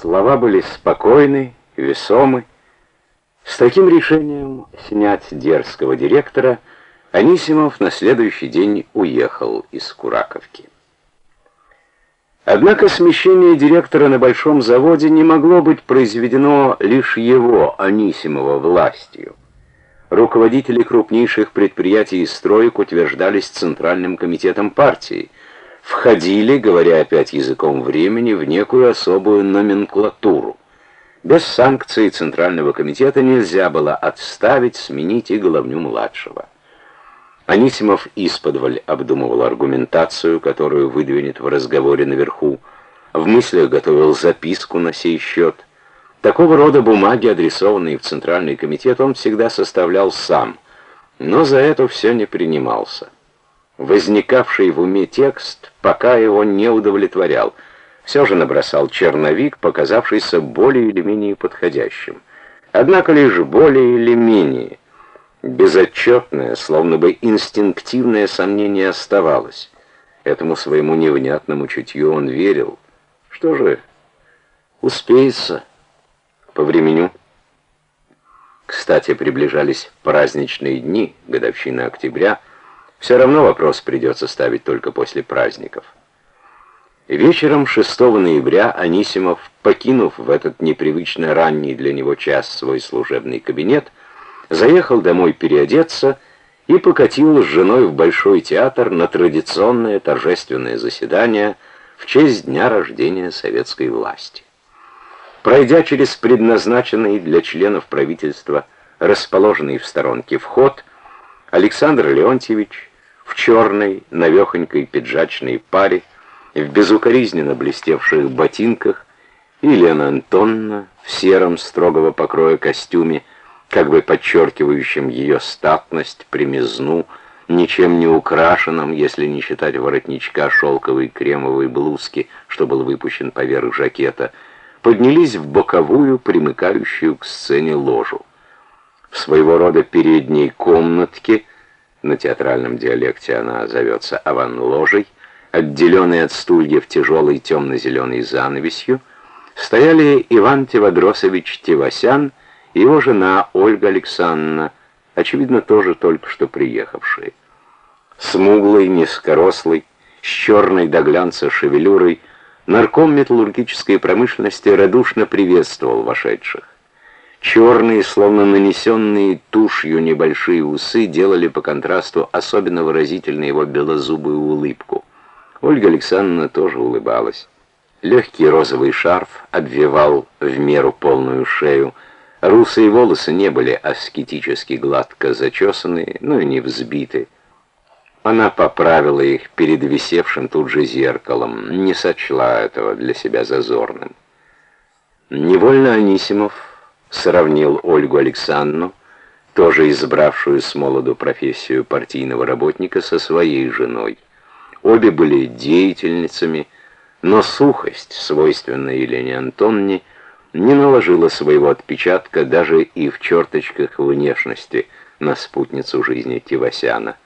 Слова были спокойны, весомы. С таким решением снять дерзкого директора Анисимов на следующий день уехал из Кураковки. Однако смещение директора на большом заводе не могло быть произведено лишь его, Анисимова, властью. Руководители крупнейших предприятий и строек утверждались Центральным комитетом партии, входили, говоря опять языком времени, в некую особую номенклатуру. Без санкций Центрального комитета нельзя было отставить, сменить и головню младшего. Анисимов исподволь обдумывал аргументацию, которую выдвинет в разговоре наверху, в мыслях готовил записку на сей счет. Такого рода бумаги, адресованные в Центральный комитет, он всегда составлял сам, но за это все не принимался. Возникавший в уме текст пока его не удовлетворял, все же набросал черновик, показавшийся более или менее подходящим. Однако лишь более или менее – Безотчетное, словно бы инстинктивное сомнение оставалось. Этому своему невнятному чутью он верил. Что же, успеется по времени. Кстати, приближались праздничные дни, годовщина октября. Все равно вопрос придется ставить только после праздников. Вечером 6 ноября Анисимов, покинув в этот непривычно ранний для него час свой служебный кабинет, заехал домой переодеться и покатил с женой в Большой театр на традиционное торжественное заседание в честь дня рождения советской власти. Пройдя через предназначенный для членов правительства расположенный в сторонке вход, Александр Леонтьевич в черной, навехонькой пиджачной паре, в безукоризненно блестевших ботинках, и Лена Антонна в сером строгого покроя костюме, как бы подчеркивающим ее статность, примизну, ничем не украшенном, если не считать воротничка шелковой кремовой блузки, что был выпущен поверх жакета, поднялись в боковую, примыкающую к сцене ложу. Своего рода передней комнатке, на театральном диалекте она зовется аван-ложей, отделенной от стульев тяжелой темно-зеленой занавесью, стояли Иван Теводросович Тевасян и его жена Ольга Александровна, очевидно, тоже только что приехавшие. Смуглый, низкорослый, с черной до глянца шевелюрой, нарком металлургической промышленности радушно приветствовал вошедших. Черные, словно нанесенные тушью небольшие усы, делали по контрасту особенно выразительно его белозубую улыбку. Ольга Александровна тоже улыбалась. Легкий розовый шарф обвивал в меру полную шею, Русые волосы не были аскетически гладко зачесаны, но и не взбиты. Она поправила их перед висевшим тут же зеркалом, не сочла этого для себя зазорным. Невольно Анисимов сравнил Ольгу Александровну, тоже избравшую с молоду профессию партийного работника, со своей женой. Обе были деятельницами, но сухость, свойственная Елене Антонне, не наложила своего отпечатка даже и в черточках внешности на спутницу жизни Тивасяна.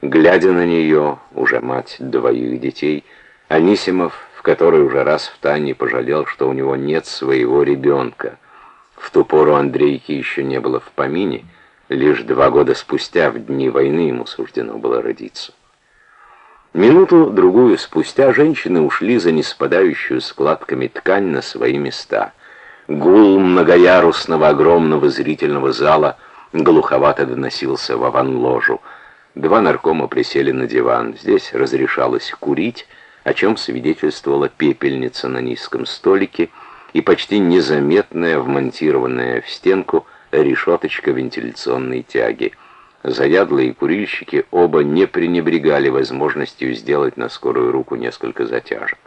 Глядя на нее, уже мать двоих детей, Анисимов, в который уже раз в тайне пожалел, что у него нет своего ребенка. В ту пору Андрейки еще не было в помине, лишь два года спустя, в дни войны, ему суждено было родиться. Минуту-другую спустя женщины ушли за неспадающую складками ткань на свои места — Гул многоярусного огромного зрительного зала глуховато доносился в аван-ложу. Два наркома присели на диван. Здесь разрешалось курить, о чем свидетельствовала пепельница на низком столике и почти незаметная, вмонтированная в стенку, решеточка вентиляционной тяги. Заядлые курильщики оба не пренебрегали возможностью сделать на скорую руку несколько затяжек.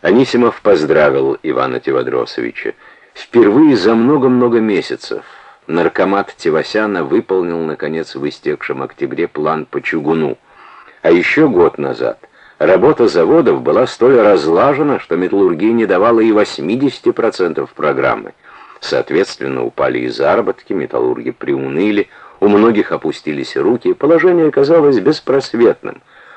Анисимов поздравил Ивана Теводросовича. Впервые за много-много месяцев наркомат Тевасяна выполнил, наконец, в истекшем октябре план по чугуну. А еще год назад работа заводов была столь разлажена, что металлургия не давала и 80% программы. Соответственно, упали и заработки, металлурги приуныли, у многих опустились руки, положение казалось беспросветным –